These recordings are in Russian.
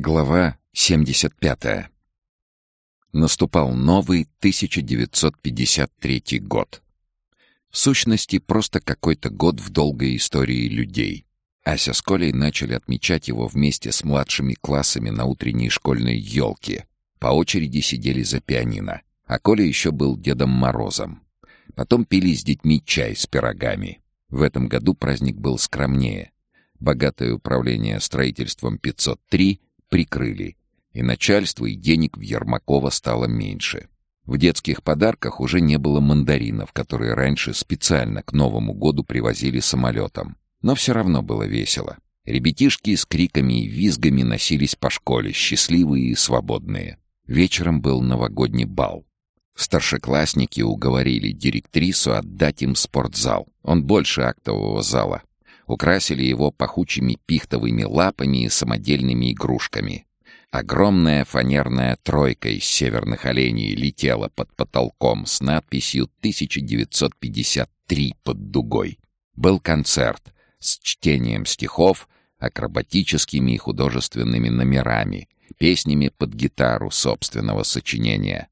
Глава 75. Наступал новый 1953 год. В сущности, просто какой-то год в долгой истории людей. Ася с Колей начали отмечать его вместе с младшими классами на утренней школьной елке. По очереди сидели за пианино, а Коля еще был Дедом Морозом. Потом пили с детьми чай с пирогами. В этом году праздник был скромнее. Богатое управление строительством 503 прикрыли, и начальство и денег в Ермакова стало меньше. В детских подарках уже не было мандаринов, которые раньше специально к Новому году привозили самолетом. Но все равно было весело. Ребятишки с криками и визгами носились по школе, счастливые и свободные. Вечером был новогодний бал. Старшеклассники уговорили директрису отдать им спортзал. Он больше актового зала украсили его пахучими пихтовыми лапами и самодельными игрушками. Огромная фанерная тройка из северных оленей летела под потолком с надписью 1953 под дугой. Был концерт с чтением стихов, акробатическими и художественными номерами, песнями под гитару собственного сочинения.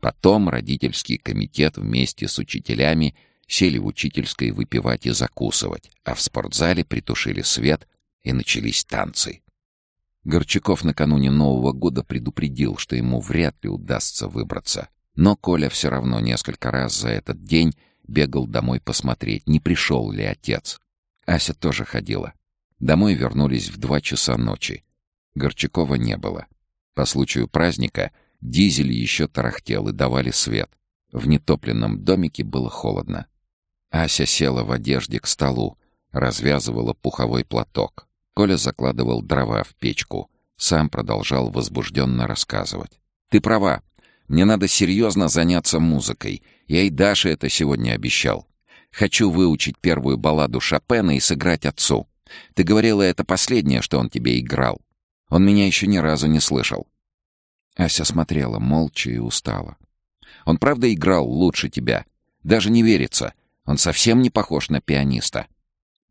Потом родительский комитет вместе с учителями сели в учительской выпивать и закусывать, а в спортзале притушили свет и начались танцы. Горчаков накануне Нового года предупредил, что ему вряд ли удастся выбраться. Но Коля все равно несколько раз за этот день бегал домой посмотреть, не пришел ли отец. Ася тоже ходила. Домой вернулись в два часа ночи. Горчакова не было. По случаю праздника дизель еще тарахтел и давали свет. В нетопленном домике было холодно. Ася села в одежде к столу, развязывала пуховой платок. Коля закладывал дрова в печку. Сам продолжал возбужденно рассказывать. «Ты права. Мне надо серьезно заняться музыкой. Я и Даше это сегодня обещал. Хочу выучить первую балладу Шопена и сыграть отцу. Ты говорила, это последнее, что он тебе играл. Он меня еще ни разу не слышал». Ася смотрела молча и устала. «Он правда играл лучше тебя? Даже не верится. Он совсем не похож на пианиста.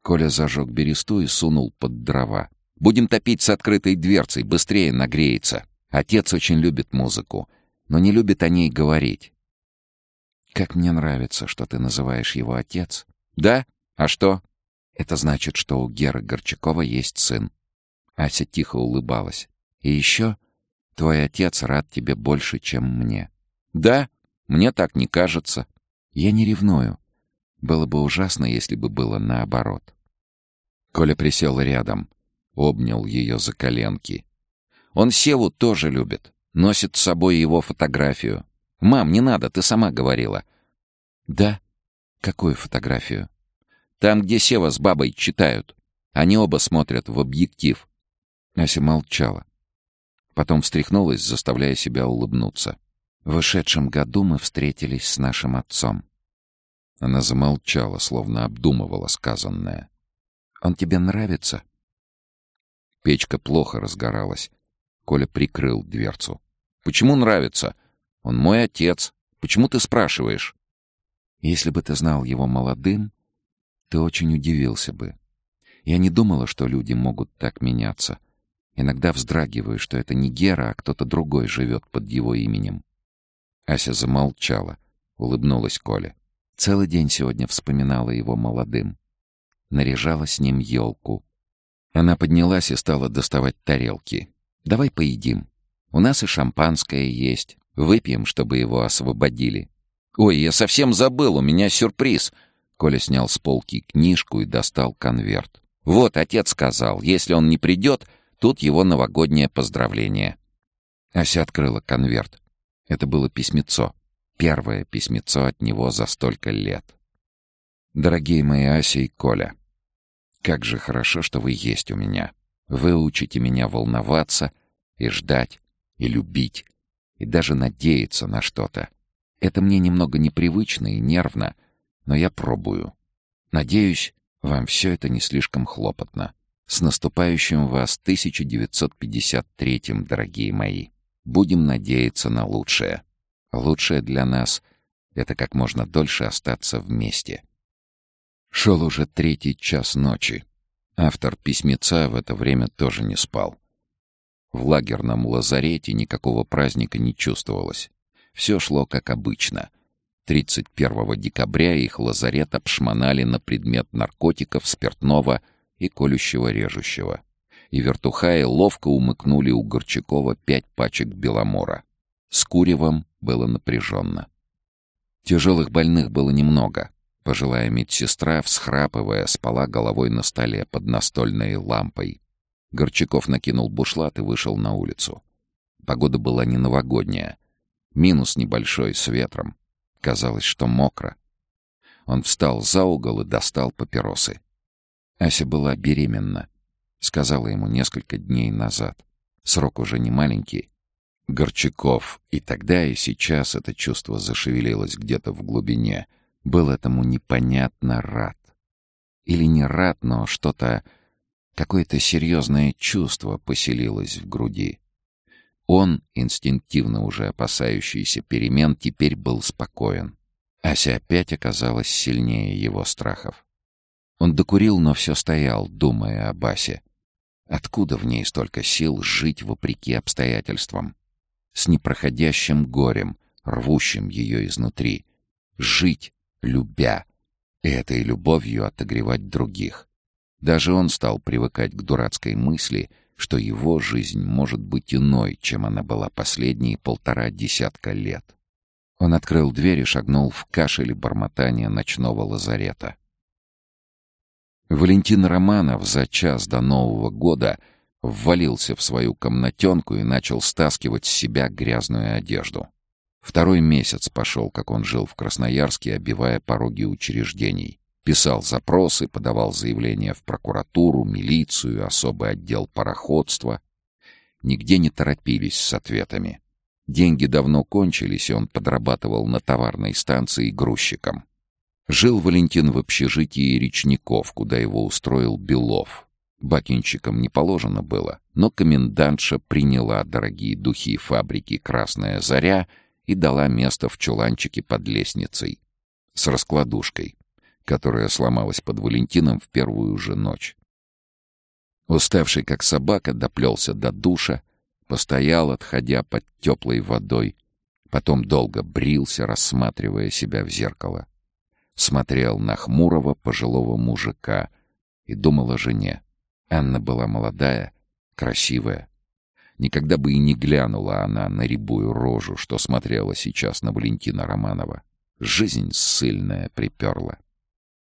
Коля зажег бересту и сунул под дрова. «Будем топить с открытой дверцей, быстрее нагреется. Отец очень любит музыку, но не любит о ней говорить». «Как мне нравится, что ты называешь его отец». «Да? А что?» «Это значит, что у Геры Горчакова есть сын». Ася тихо улыбалась. «И еще твой отец рад тебе больше, чем мне». «Да? Мне так не кажется». «Я не ревную. Было бы ужасно, если бы было наоборот. Коля присел рядом, обнял ее за коленки. Он Севу тоже любит, носит с собой его фотографию. «Мам, не надо, ты сама говорила». «Да? Какую фотографию?» «Там, где Сева с бабой читают. Они оба смотрят в объектив». Ася молчала. Потом встряхнулась, заставляя себя улыбнуться. В ушедшем году мы встретились с нашим отцом. Она замолчала, словно обдумывала сказанное. «Он тебе нравится?» Печка плохо разгоралась. Коля прикрыл дверцу. «Почему нравится? Он мой отец. Почему ты спрашиваешь?» «Если бы ты знал его молодым, ты очень удивился бы. Я не думала, что люди могут так меняться. Иногда вздрагиваю, что это не Гера, а кто-то другой живет под его именем». Ася замолчала, улыбнулась Коле. Целый день сегодня вспоминала его молодым. Наряжала с ним елку. Она поднялась и стала доставать тарелки. «Давай поедим. У нас и шампанское есть. Выпьем, чтобы его освободили». «Ой, я совсем забыл, у меня сюрприз!» Коля снял с полки книжку и достал конверт. «Вот, отец сказал, если он не придет, тут его новогоднее поздравление». Ася открыла конверт. Это было письмецо. Первое письмецо от него за столько лет. «Дорогие мои Ася и Коля, как же хорошо, что вы есть у меня. Вы учите меня волноваться и ждать, и любить, и даже надеяться на что-то. Это мне немного непривычно и нервно, но я пробую. Надеюсь, вам все это не слишком хлопотно. С наступающим вас 1953-м, дорогие мои. Будем надеяться на лучшее. Лучшее для нас — это как можно дольше остаться вместе. Шел уже третий час ночи. Автор письмеца в это время тоже не спал. В лагерном лазарете никакого праздника не чувствовалось. Все шло как обычно. 31 декабря их лазарет обшмонали на предмет наркотиков, спиртного и колющего-режущего. И вертухаи ловко умыкнули у Горчакова пять пачек беломора. С куревом было напряженно. Тяжелых больных было немного. Пожилая медсестра, всхрапывая, спала головой на столе под настольной лампой. Горчаков накинул бушлат и вышел на улицу. Погода была не новогодняя. Минус небольшой, с ветром. Казалось, что мокро. Он встал за угол и достал папиросы. Ася была беременна. Сказала ему несколько дней назад. Срок уже не маленький. Горчаков и тогда, и сейчас это чувство зашевелилось где-то в глубине. Был этому непонятно рад. Или не рад, но что-то... Какое-то серьезное чувство поселилось в груди. Он, инстинктивно уже опасающийся перемен, теперь был спокоен. Ася опять оказалась сильнее его страхов. Он докурил, но все стоял, думая об Асе. Откуда в ней столько сил жить вопреки обстоятельствам? С непроходящим горем, рвущим ее изнутри. Жить, любя, и этой любовью отогревать других. Даже он стал привыкать к дурацкой мысли, что его жизнь может быть иной, чем она была последние полтора десятка лет. Он открыл дверь и шагнул в кашель и бормотание ночного лазарета. Валентин Романов за час до Нового года ввалился в свою комнатенку и начал стаскивать с себя грязную одежду. Второй месяц пошел, как он жил в Красноярске, обивая пороги учреждений. Писал запросы, подавал заявления в прокуратуру, милицию, особый отдел пароходства. Нигде не торопились с ответами. Деньги давно кончились, и он подрабатывал на товарной станции грузчиком. Жил Валентин в общежитии речников, куда его устроил Белов. Бакинчикам не положено было, но комендантша приняла дорогие духи фабрики «Красная заря» и дала место в чуланчике под лестницей с раскладушкой, которая сломалась под Валентином в первую же ночь. Уставший как собака, доплелся до душа, постоял, отходя под теплой водой, потом долго брился, рассматривая себя в зеркало. Смотрел на хмурого пожилого мужика и думал о жене. Анна была молодая, красивая, Никогда бы и не глянула она на рябую рожу, что смотрела сейчас на Валентина Романова. Жизнь ссыльная приперла.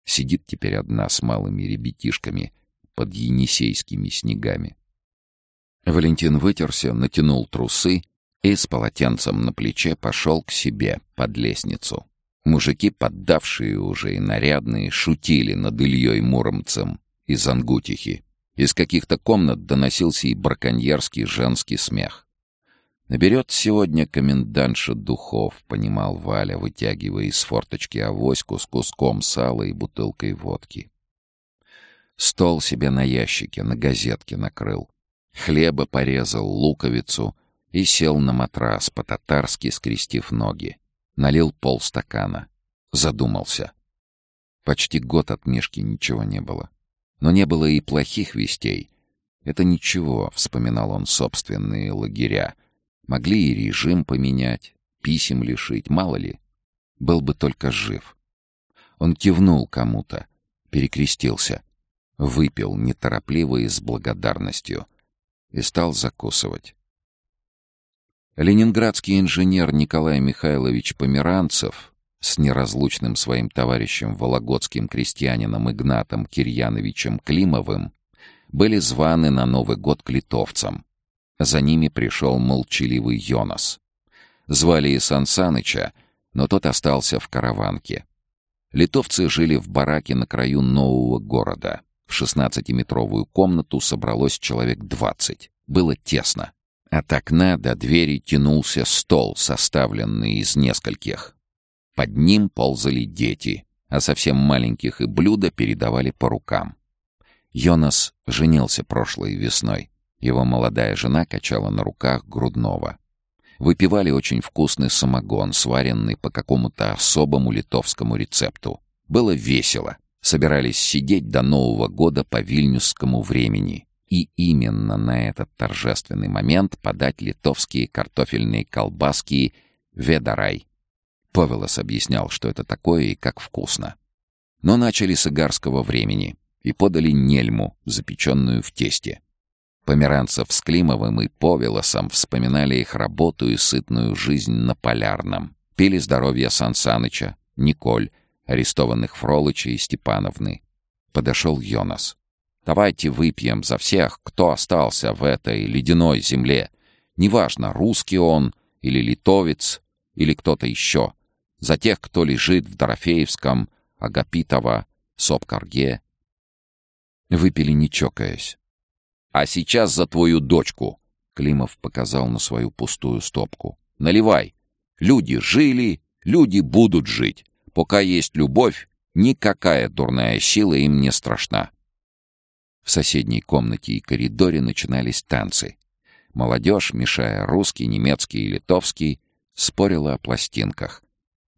Сидит теперь одна с малыми ребятишками под енисейскими снегами. Валентин вытерся, натянул трусы и с полотенцем на плече пошел к себе под лестницу. Мужики, поддавшие уже и нарядные, шутили над Ильей Муромцем из Ангутихи. Из каких-то комнат доносился и браконьерский женский смех. «Наберет сегодня комендантша духов», — понимал Валя, вытягивая из форточки авоську с куском сала и бутылкой водки. Стол себе на ящике, на газетке накрыл. Хлеба порезал, луковицу и сел на матрас, по-татарски скрестив ноги. Налил полстакана. Задумался. Почти год от Мишки ничего не было. Но не было и плохих вестей. Это ничего, вспоминал он собственные лагеря. Могли и режим поменять, писем лишить, мало ли. Был бы только жив. Он кивнул кому-то, перекрестился, выпил неторопливо и с благодарностью и стал закусывать. Ленинградский инженер Николай Михайлович Померанцев с неразлучным своим товарищем вологодским крестьянином Игнатом Кирьяновичем Климовым были званы на Новый год к литовцам. За ними пришел молчаливый Йонас. Звали и Сан Саныча, но тот остался в караванке. Литовцы жили в бараке на краю нового города. В шестнадцатиметровую комнату собралось человек двадцать. Было тесно. От окна до двери тянулся стол, составленный из нескольких. Под ним ползали дети, а совсем маленьких и блюда передавали по рукам. Йонас женился прошлой весной. Его молодая жена качала на руках грудного. Выпивали очень вкусный самогон, сваренный по какому-то особому литовскому рецепту. Было весело. Собирались сидеть до Нового года по вильнюсскому времени. и именно на этот торжественный момент подать литовские картофельные колбаски «Ведарай». Павелос объяснял, что это такое и как вкусно. Но начали с игарского времени и подали нельму, запеченную в тесте. Померанцев с Климовым и Повелосом вспоминали их работу и сытную жизнь на Полярном. Пили здоровье Сансаныча, Николь, арестованных Фролыча и Степановны. Подошел Йонас. «Давайте выпьем за всех, кто остался в этой ледяной земле. Неважно, русский он или литовец, или кто-то еще. За тех, кто лежит в Дорофеевском, Агапитово, Сопкарге». Выпили не чокаясь. «А сейчас за твою дочку!» Климов показал на свою пустую стопку. «Наливай! Люди жили, люди будут жить. Пока есть любовь, никакая дурная сила им не страшна». В соседней комнате и коридоре начинались танцы. Молодежь, мешая русский, немецкий и литовский, спорила о пластинках.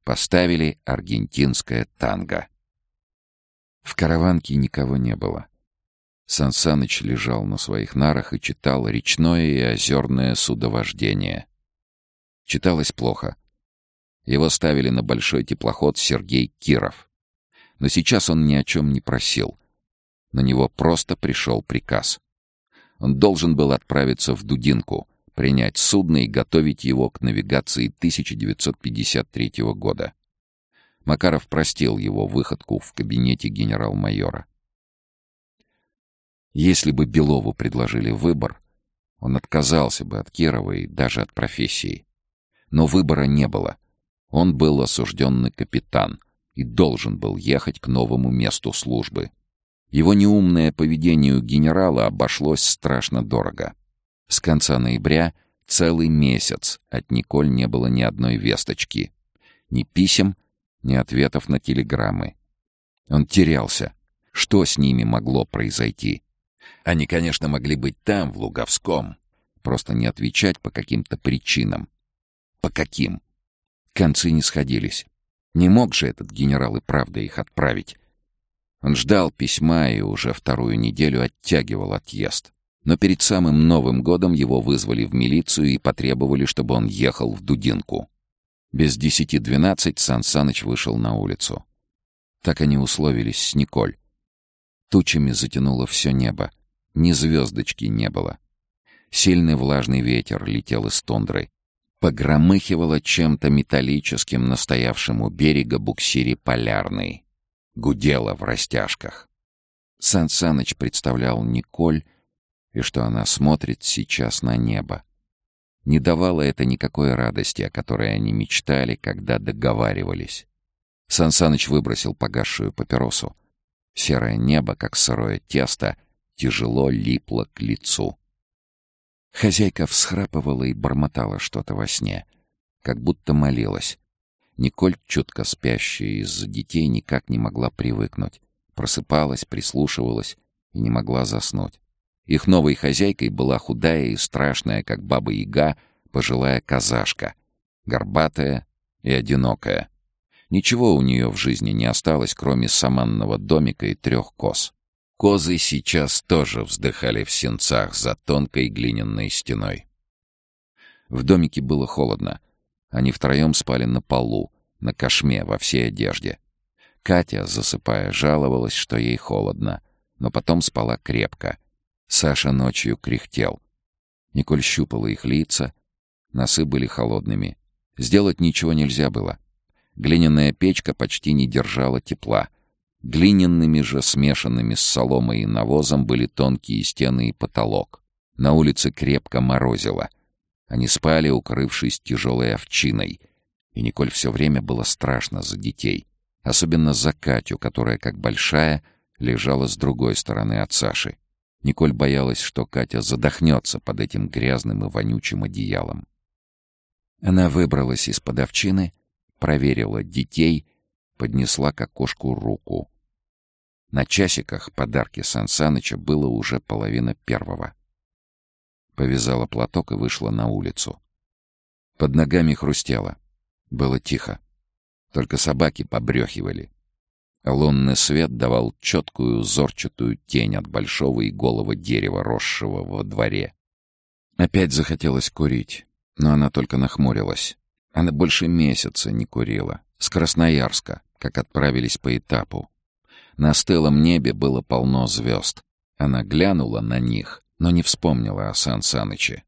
Поставили аргентинское танго. В караванке никого не было. Сансаныч лежал на своих нарах и читал речное и озерное судовождение. Читалось плохо. Его ставили на большой теплоход Сергей Киров. Но сейчас он ни о чем не просил. На него просто пришел приказ. Он должен был отправиться в Дудинку, принять судно и готовить его к навигации 1953 года. Макаров простил его выходку в кабинете генерал-майора. Если бы Белову предложили выбор, он отказался бы от Кирова и даже от профессии. Но выбора не было. Он был осужденный капитан и должен был ехать к новому месту службы. Его неумное поведение у генерала обошлось страшно дорого. С конца ноября целый месяц от Николь не было ни одной весточки. Ни писем, ни ответов на телеграммы. Он терялся. Что с ними могло произойти? Они, конечно, могли быть там, в Луговском. Просто не отвечать по каким-то причинам. По каким? Концы не сходились. Не мог же этот генерал и правда их отправить. Он ждал письма и уже вторую неделю оттягивал отъезд. Но перед самым Новым годом его вызвали в милицию и потребовали, чтобы он ехал в Дудинку. Без десяти двенадцать Сан Саныч вышел на улицу. Так они условились с Николь. Тучами затянуло все небо. Ни звездочки не было. Сильный влажный ветер летел из тундры. Погромыхивало чем-то металлическим на стоявшем у берега буксире «Полярный». Гудело в растяжках. Сан Саныч представлял Николь, и что она смотрит сейчас на небо. Не давало это никакой радости, о которой они мечтали, когда договаривались. Сан Саныч выбросил погасшую папиросу. Серое небо, как сырое тесто, тяжело липло к лицу. Хозяйка всхрапывала и бормотала что-то во сне, как будто молилась. Николь, чутко спящая из-за детей, никак не могла привыкнуть. Просыпалась, прислушивалась и не могла заснуть. Их новой хозяйкой была худая и страшная, как баба-яга, пожилая казашка, горбатая и одинокая. Ничего у нее в жизни не осталось, кроме саманного домика и трех коз. Козы сейчас тоже вздыхали в сенцах за тонкой глиняной стеной. В домике было холодно. Они втроем спали на полу, на кошме, во всей одежде. Катя, засыпая, жаловалась, что ей холодно, но потом спала крепко. Саша ночью кряхтел. Николь щупала их лица, носы были холодными. Сделать ничего нельзя было. Глиняная печка почти не держала тепла — Глиняными же, смешанными с соломой и навозом, были тонкие стены и потолок. На улице крепко морозило. Они спали, укрывшись тяжелой овчиной. И Николь все время было страшно за детей. Особенно за Катю, которая, как большая, лежала с другой стороны от Саши. Николь боялась, что Катя задохнется под этим грязным и вонючим одеялом. Она выбралась из-под овчины, проверила детей, поднесла к окошку руку. На часиках подарки Сан Саныча было уже половина первого. Повязала платок и вышла на улицу. Под ногами хрустело. Было тихо. Только собаки побрехивали. Лунный свет давал четкую зорчатую тень от большого и голого дерева, росшего во дворе. Опять захотелось курить, но она только нахмурилась. Она больше месяца не курила. С Красноярска, как отправились по этапу. На стылом небе было полно звезд. Она глянула на них, но не вспомнила о Сан Саныче.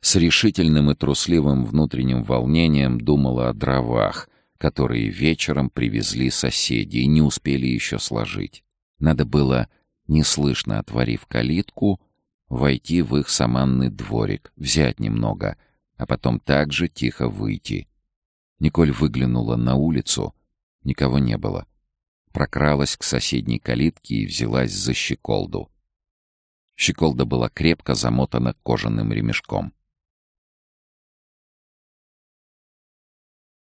С решительным и трусливым внутренним волнением думала о дровах, которые вечером привезли соседи и не успели еще сложить. Надо было, неслышно отворив калитку, войти в их саманный дворик, взять немного, а потом также тихо выйти. Николь выглянула на улицу, никого не было. Прокралась к соседней калитке и взялась за щеколду. Щеколда была крепко замотана кожаным ремешком.